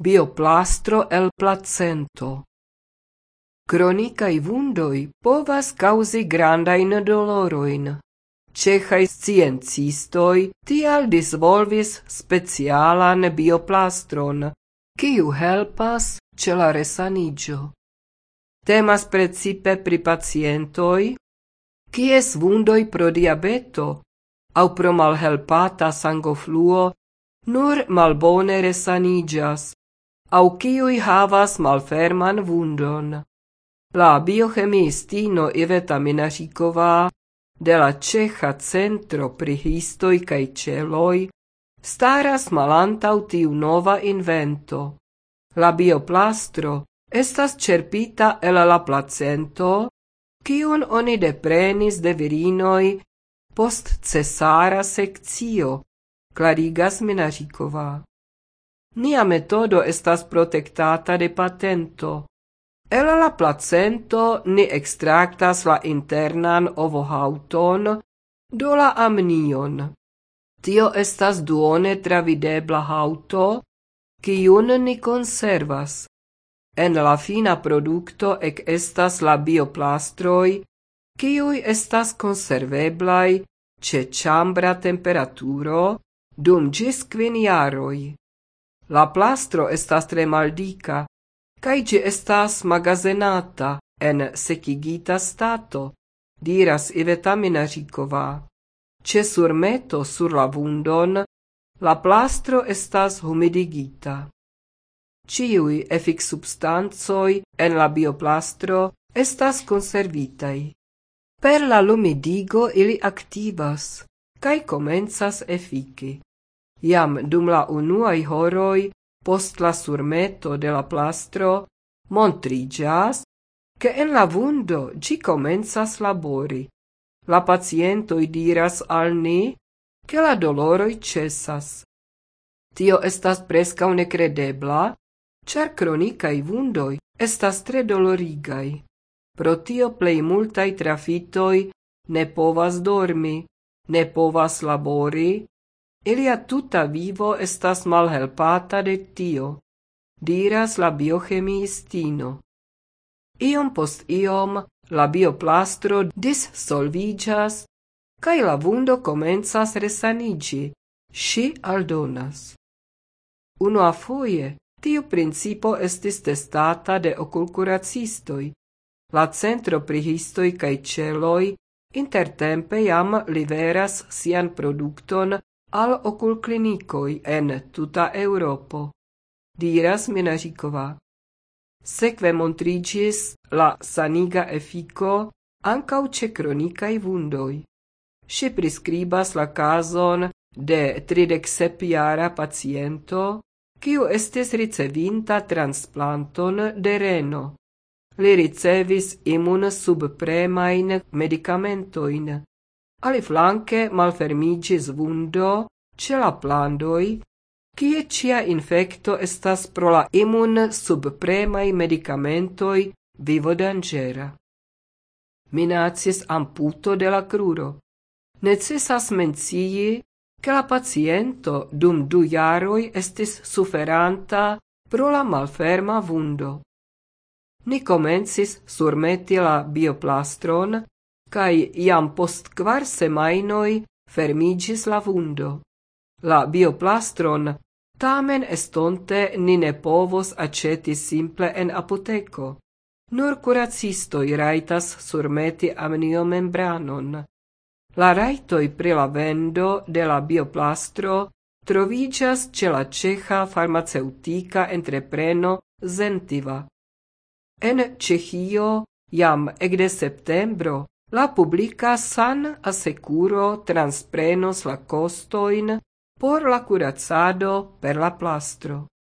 bioplastro el placento. Cronicai vundoi povas causi grandain doloroin. Cehai sciencistoi tial disvolvis specialan bioplastron, kiu helpas ce la resanigio. Temas precipe pri pacientoi, kies vundoi pro diabeto au pro malhelpata sangofluo nur malbone resanigias, au kiui havas malferman vundon. La biochemistino Iveta Minaříková de la Čecha Centro pri histoi kaj celoj staras malantau tiu nova invento. La bioplastro estas cerpita el la placento, kiun oni deprenis de virinoi post cesara sekcio, clarigas Minaříková. Nia metodo estas protektata de patento. El la placento ni extractas la internan ovohauton do la amnion. Tio estas duone travidebla hauto, kiun ni conservas. En la fina producto ec estas la bioplastroi, kiui estas conserveblai ce chambra temperaturo dum gis quin. La plastro estas tre maldica, cae ci estas magazenata en sekigita stato, diras Iveta Minarikova. Ce surmeto sur la vundon, la plastro estas humidigita. Ciui efic substanzoi en la bioplastro estas conservitai. Per la lumidigo ili activas, cae comenzas efiki. Iam dum la unuai horoi, post la surmeto de la plastro montrigas che en la vundo gi comenzas labori. La pacientoi diras al ni che la doloroi cessas. Tio estas prescau necredebla, char cronicai vundoi estas tre dolorigai. Pro tio plei multai trafitoi ne povas dormi, ne povas labori, Ilia tuta vivo estas malhelpata de tio, diras la biohemiistino. Iom post iom la bioplastro dissolvigas, cae la vundo comenzas resanigi, si aldonas. Unuafoje tiu principo estis testata de oculcuracistoi, La centro pri histoj kaj intertempe jam liveras sian produkton al okulklinikoj en tuta Europo, diras Menaĝikova. Sekve montrigis la saniga efiko ancau ce kronikaj vundoi. Si prescribas la cason de 37-jara paciento, quiu estis ricevinta transplanton de reno. Li ricevis imun subpremain medicamentoin, Aliflanque malfermigis vundo ce la plandoi, cie cia infecto estas pro la immun subpremai medicamentoi vivo dangera. Minacis amputo de la cruro. Necessas mencii che la paciento dum du jaroi estis suferanta pro la malferma vundo. Ni comencis surmeti la bioplastron Kai iam post quar semainoi fermigis la vundo. La bioplastron tamen estonte ni ne povos aceti simple en apoteco. Nur curacistoi raitas surmeti amniomembranon. La raitoi pri la vendo de la bioplastro trovigas ce la ceha farmaceutica entrepreno Zentiva. En Cehio jam ecde septembro La publica san assecuro transprenos la costoin por la curacado per la plastro.